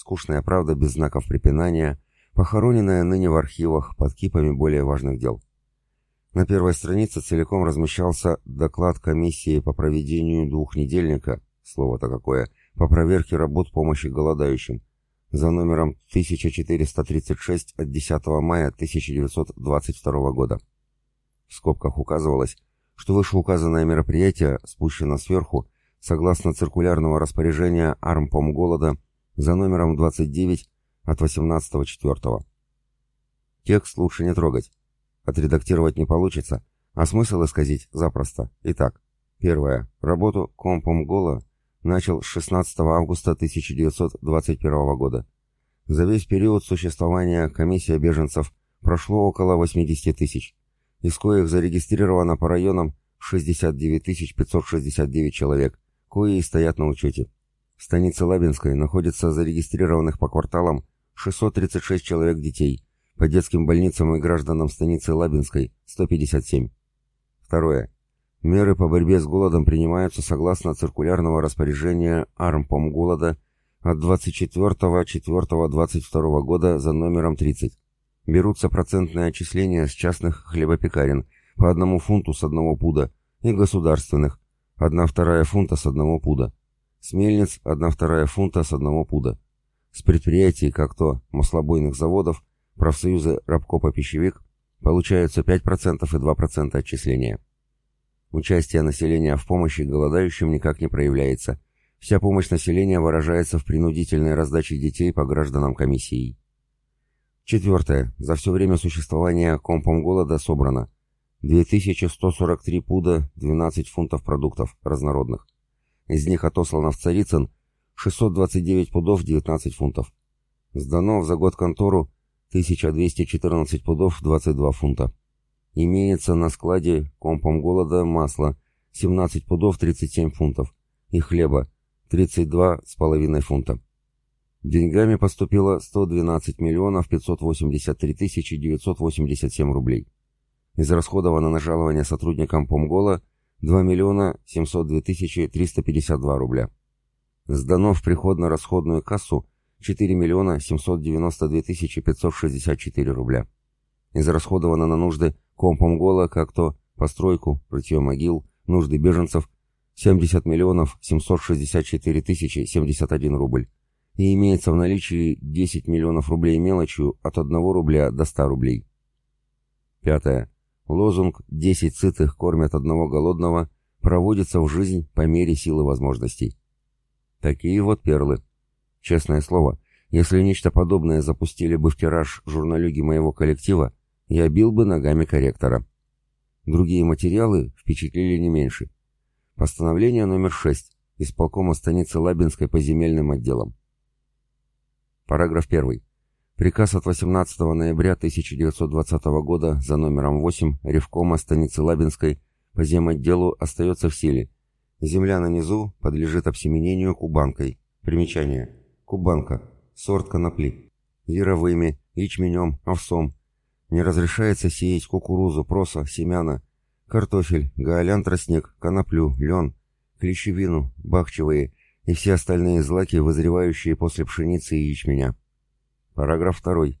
Скучная правда без знаков препинания, похороненная ныне в архивах под кипами более важных дел. На первой странице целиком размещался доклад комиссии по проведению двухнедельника, слово-то какое, по проверке работ помощи голодающим, за номером 1436 от 10 мая 1922 года. В скобках указывалось, что вышеуказанное мероприятие спущено сверху согласно циркулярного распоряжения Армпом голода за номером 29 от 18.04. Текст лучше не трогать. Отредактировать не получится, а смысл исказить запросто. Итак, первое. Работу компом Гола начал с 16 августа 1921 года. За весь период существования комиссия беженцев прошло около 80 тысяч, из коих зарегистрировано по районам 69 569 человек, кои стоят на учете. В станице Лабинской находится зарегистрированных по кварталам 636 человек детей, по детским больницам и гражданам станицы Лабинской 157. Второе. Меры по борьбе с голодом принимаются согласно циркулярного распоряжения Армпом голода от 24.04.22 года за номером 30. Берутся процентные отчисления с частных хлебопекарен по одному фунту с одного пуда и государственных, одна вторая фунта с одного пуда. С мельниц одна вторая фунта с одного пуда. С предприятий, как то маслобойных заводов, профсоюзы рабкопа-пищевик, получаются 5% и 2% отчисления. Участие населения в помощи голодающим никак не проявляется. Вся помощь населения выражается в принудительной раздаче детей по гражданам комиссии. Четвертое. За все время существования компом голода собрано 2143 пуда 12 фунтов продуктов разнородных. Из них отослано в Царицын 629 пудов 19 фунтов. Сдано за год контору 1214 пудов 22 фунта. Имеется на складе компом голода масло 17 пудов 37 фунтов и хлеба 32,5 фунта. Деньгами поступило 112 миллионов 583 тысячи 987 рублей. Израсходовано на жалование сотрудникам Помгола 2 миллиона 702 тысячи 352 рубля. Сдано в приходно-расходную кассу 4 миллиона 792 тысячи 564 рубля. Израсходовано на нужды Компомгола, как то постройку, рытье могил, нужды беженцев 70 миллионов 764 тысячи 71 рубль. И имеется в наличии 10 миллионов рублей мелочью от 1 рубля до 100 рублей. Пятое. Лозунг «10 сытых кормят одного голодного» проводится в жизнь по мере силы возможностей. Такие вот перлы. Честное слово, если нечто подобное запустили бы в тираж журналюги моего коллектива, я бил бы ногами корректора. Другие материалы впечатлили не меньше. Постановление номер 6 исполкома станицы Лабинской по земельным отделам. Параграф 1. Приказ от 18 ноября 1920 года за номером 8 Ревкома станицы Лабинской по земотделу остается в силе. Земля на низу подлежит обсеменению кубанкой. Примечание. Кубанка. Сорт конопли. Яровыми, ячменем, овсом. Не разрешается сеять кукурузу, проса, семяна, картофель, гаолян, тростник, коноплю, лен, клещевину, бахчевые и все остальные злаки, вызревающие после пшеницы и ячменя. Параграф 2.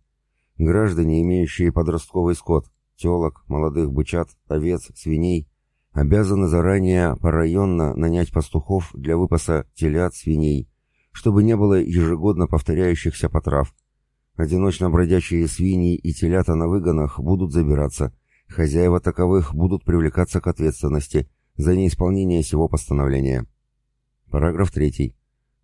Граждане, имеющие подростковый скот, телок, молодых бычат, овец, свиней, обязаны заранее порайонно нанять пастухов для выпаса телят, свиней, чтобы не было ежегодно повторяющихся потрав. Одиночно бродячие свиньи и телята на выгонах будут забираться, хозяева таковых будут привлекаться к ответственности за неисполнение сего постановления. Параграф 3.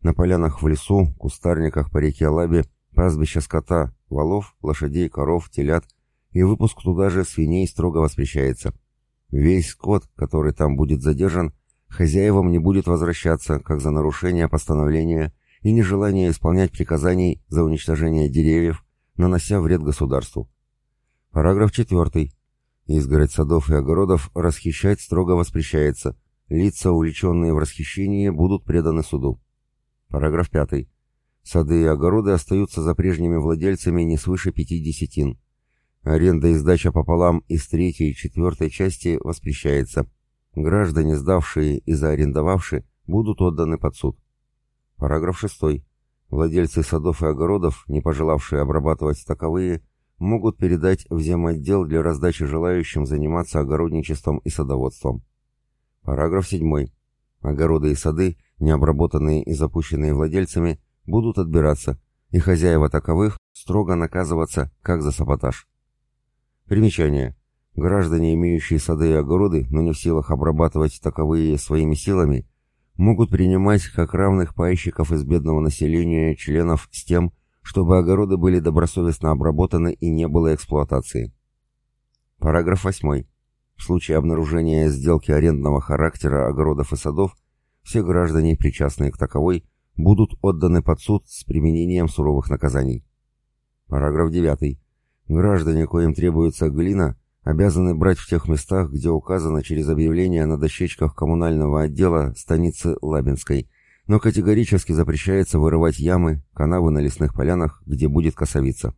На полянах в лесу, кустарниках по реке Алабе, пастбища скота, валов, лошадей, коров, телят и выпуск туда же свиней строго воспрещается. Весь скот, который там будет задержан, хозяевам не будет возвращаться, как за нарушение постановления и нежелание исполнять приказаний за уничтожение деревьев, нанося вред государству. Параграф 4. Изгородь садов и огородов расхищать строго воспрещается. Лица, увлеченные в расхищении, будут преданы суду. Параграф 5. Сады и огороды остаются за прежними владельцами не свыше пяти десятин. Аренда и сдача пополам из третьей и четвертой части воспрещается. Граждане, сдавшие и заарендовавшие, будут отданы под суд. Параграф 6. Владельцы садов и огородов, не пожелавшие обрабатывать таковые, могут передать в земотдел для раздачи желающим заниматься огородничеством и садоводством. Параграф 7. Огороды и сады, не обработанные и запущенные владельцами, будут отбираться, и хозяева таковых строго наказываться, как за саботаж. Примечание. Граждане, имеющие сады и огороды, но не в силах обрабатывать таковые своими силами, могут принимать как равных пайщиков из бедного населения членов с тем, чтобы огороды были добросовестно обработаны и не было эксплуатации. Параграф 8. В случае обнаружения сделки арендного характера огородов и садов, все граждане, причастные к таковой, будут отданы под суд с применением суровых наказаний. Параграф 9. Граждане, коим требуется глина, обязаны брать в тех местах, где указано через объявление на дощечках коммунального отдела станицы Лабинской, но категорически запрещается вырывать ямы, канавы на лесных полянах, где будет косовица.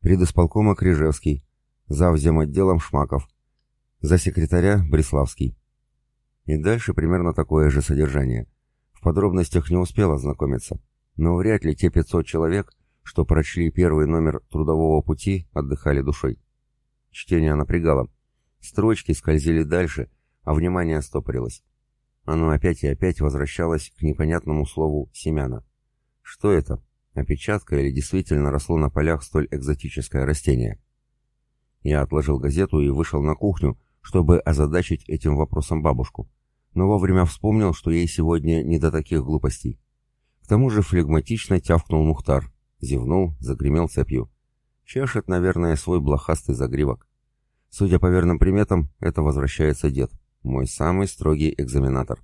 Предисполкома Крижевский, завзем отделом Шмаков, за секретаря Бреславский. И дальше примерно такое же содержание. В подробностях не успел ознакомиться, но вряд ли те 500 человек, что прочли первый номер «Трудового пути», отдыхали душой. Чтение напрягало. Строчки скользили дальше, а внимание стопорилось. Оно опять и опять возвращалось к непонятному слову «семяна». Что это? Опечатка или действительно росло на полях столь экзотическое растение? Я отложил газету и вышел на кухню, чтобы озадачить этим вопросом бабушку. Но вовремя вспомнил, что ей сегодня не до таких глупостей. К тому же флегматично тявкнул Мухтар, Зевнул, загремел цепью. Чешет, наверное, свой блохастый загривок. Судя по верным приметам, это возвращается дед, мой самый строгий экзаменатор.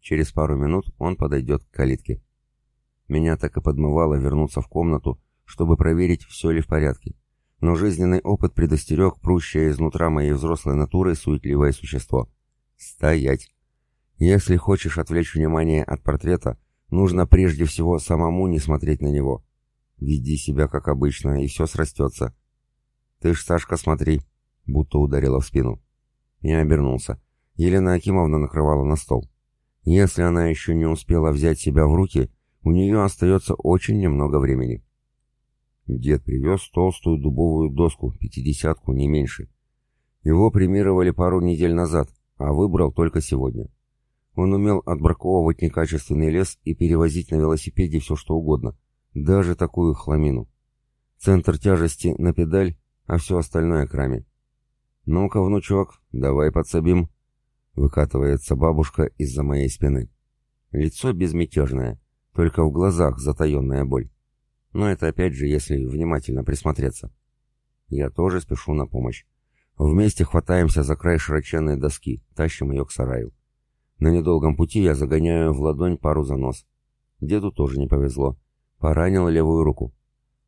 Через пару минут он подойдет к калитке. Меня так и подмывало вернуться в комнату, чтобы проверить, все ли в порядке. Но жизненный опыт предостерег прущее изнутра моей взрослой натуры суетливое существо. Стоять! Если хочешь отвлечь внимание от портрета, нужно прежде всего самому не смотреть на него. Веди себя как обычно, и все срастется. Ты ж, Сашка, смотри, будто ударила в спину. Я обернулся. Елена Акимовна накрывала на стол. Если она еще не успела взять себя в руки, у нее остается очень немного времени. Дед привез толстую дубовую доску, пятидесятку, не меньше. Его премировали пару недель назад, а выбрал только сегодня. Он умел отбраковывать некачественный лес и перевозить на велосипеде все что угодно — даже такую хламину. Центр тяжести на педаль, а все остальное к раме. «Ну-ка, внучок, давай подсобим», — выкатывается бабушка из-за моей спины. Лицо безмятежное, только в глазах затаенная боль. Но это опять же, если внимательно присмотреться. Я тоже спешу на помощь. Вместе хватаемся за край широченной доски, тащим ее к сараю. На недолгом пути я загоняю в ладонь пару занос. Деду тоже не повезло. Поранил левую руку.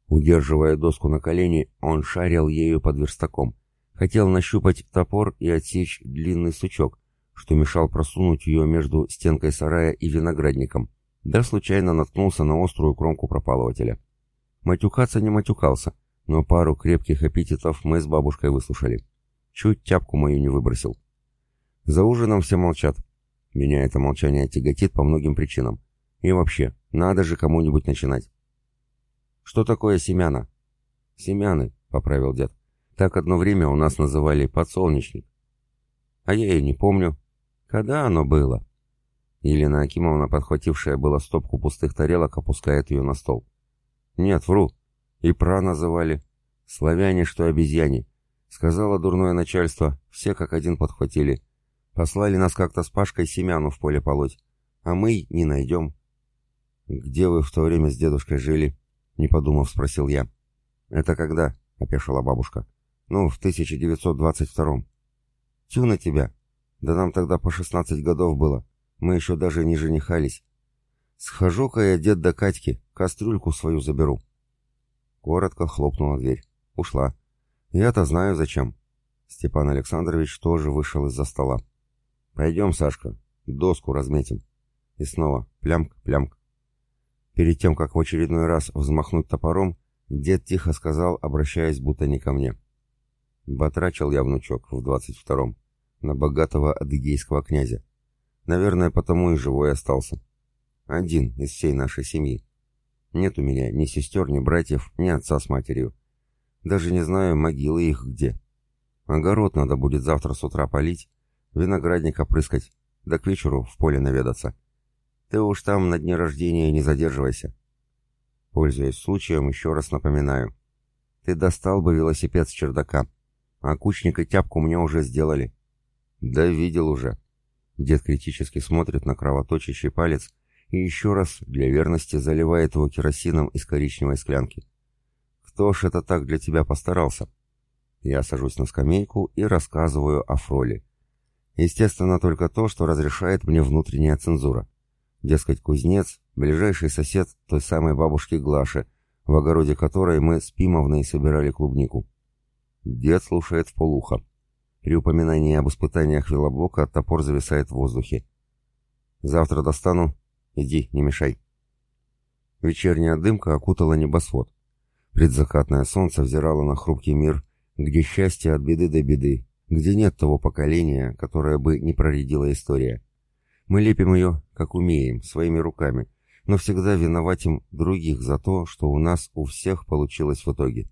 Удерживая доску на колени, он шарил ею под верстаком. Хотел нащупать топор и отсечь длинный сучок, что мешал просунуть ее между стенкой сарая и виноградником, да случайно наткнулся на острую кромку пропалывателя. Матюкаться не матюкался, но пару крепких эпитетов мы с бабушкой выслушали. Чуть тяпку мою не выбросил. За ужином все молчат. Меня это молчание тяготит по многим причинам. И вообще, надо же кому-нибудь начинать. Что такое семяна? Семяны, поправил дед. Так одно время у нас называли подсолнечник. А я и не помню. Когда оно было? Елена Акимовна, подхватившая было стопку пустых тарелок, опускает ее на стол. Нет, вру. И пра называли. Славяне, что обезьяне. Сказала дурное начальство, все как один подхватили. Послали нас как-то с Пашкой семяну в поле полоть. А мы не найдем. «Где вы в то время с дедушкой жили?» Не подумав, спросил я. «Это когда?» — опешила бабушка. «Ну, в 1922-м». «Тю на тебя! Да нам тогда по 16 годов было. Мы еще даже не женихались. Схожу-ка я, дед, до Катьки, кастрюльку свою заберу». Коротко хлопнула дверь. Ушла. Я-то знаю, зачем. Степан Александрович тоже вышел из-за стола. «Пойдем, Сашка, доску разметим». И снова плямк-плямк. Перед тем, как в очередной раз взмахнуть топором, дед тихо сказал, обращаясь будто не ко мне. «Батрачил я, внучок, в двадцать втором, на богатого адыгейского князя. Наверное, потому и живой остался. Один из всей нашей семьи. Нет у меня ни сестер, ни братьев, ни отца с матерью. Даже не знаю, могилы их где. Огород надо будет завтра с утра полить, виноградник опрыскать, да к вечеру в поле наведаться. Ты уж там на дне рождения не задерживайся. Пользуясь случаем, еще раз напоминаю. Ты достал бы велосипед с чердака, а кучник и тяпку мне уже сделали. Да видел уже. Дед критически смотрит на кровоточащий палец и еще раз для верности заливает его керосином из коричневой склянки. Кто ж это так для тебя постарался? Я сажусь на скамейку и рассказываю о Фроле. Естественно, только то, что разрешает мне внутренняя цензура. Дескать, кузнец, ближайший сосед той самой бабушки Глаши, в огороде которой мы с Пимовной собирали клубнику. Дед слушает в полухо. При упоминании об испытаниях велоблока топор зависает в воздухе. «Завтра достану. Иди, не мешай». Вечерняя дымка окутала небосвод. Предзакатное солнце взирало на хрупкий мир, где счастье от беды до беды, где нет того поколения, которое бы не проредила история. Мы лепим ее, как умеем, своими руками, но всегда виноватим других за то, что у нас у всех получилось в итоге.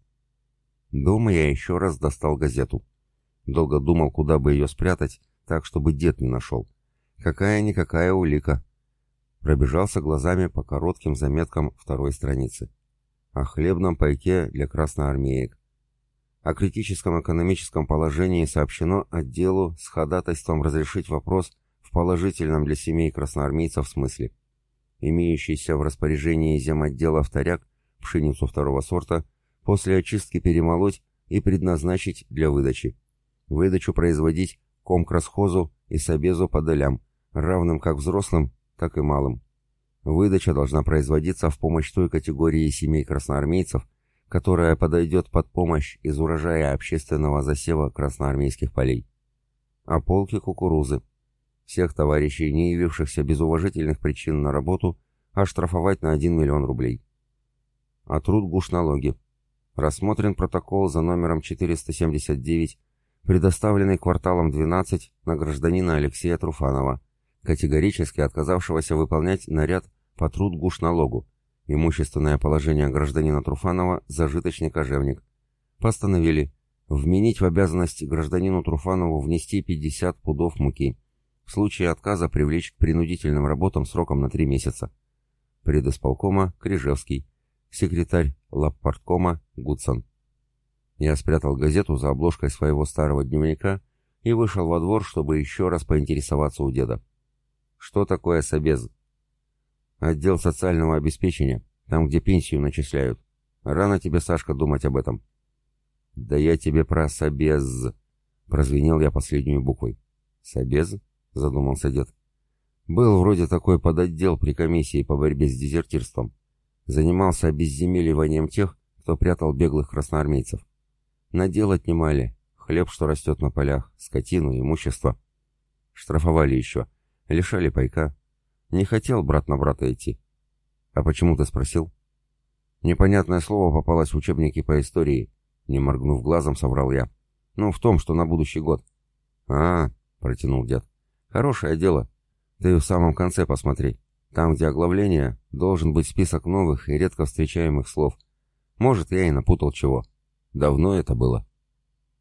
Дома я еще раз достал газету. Долго думал, куда бы ее спрятать, так, чтобы дед не нашел. Какая-никакая улика. Пробежался глазами по коротким заметкам второй страницы. О хлебном пайке для красноармеек. О критическом экономическом положении сообщено отделу с ходатайством разрешить вопрос в положительном для семей красноармейцев смысле. Имеющийся в распоряжении земотдела вторяк, пшеницу второго сорта, после очистки перемолоть и предназначить для выдачи. Выдачу производить комкрасхозу и собезу по долям, равным как взрослым, так и малым. Выдача должна производиться в помощь той категории семей красноармейцев, которая подойдет под помощь из урожая общественного засева красноармейских полей. А полки кукурузы – всех товарищей, не явившихся без уважительных причин на работу, оштрафовать на 1 миллион рублей. А труд гуш. Рассмотрен протокол за номером 479, предоставленный кварталом 12 на гражданина Алексея Труфанова, категорически отказавшегося выполнять наряд по труд гуш налогу, имущественное положение гражданина Труфанова, зажиточный кожевник. Постановили вменить в обязанность гражданину Труфанову внести 50 пудов муки, в случае отказа привлечь к принудительным работам сроком на три месяца. Предисполкома Крижевский. Секретарь Лаппорткома Гудсон. Я спрятал газету за обложкой своего старого дневника и вышел во двор, чтобы еще раз поинтересоваться у деда. Что такое собез? Отдел социального обеспечения, там, где пенсию начисляют. Рано тебе, Сашка, думать об этом. Да я тебе про собез, прозвенел я последнюю буквой. Собез? — задумался дед. «Был вроде такой подотдел при комиссии по борьбе с дезертирством. Занимался обезземеливанием тех, кто прятал беглых красноармейцев. Надел отнимали, хлеб, что растет на полях, скотину, имущество. Штрафовали еще, лишали пайка. Не хотел брат на брата идти. А почему ты спросил? Непонятное слово попалось в учебники по истории. Не моргнув глазом, соврал я. Ну, в том, что на будущий год. А, протянул дед. Хорошее дело. Ты в самом конце посмотри. Там, где оглавление, должен быть список новых и редко встречаемых слов. Может, я и напутал чего. Давно это было.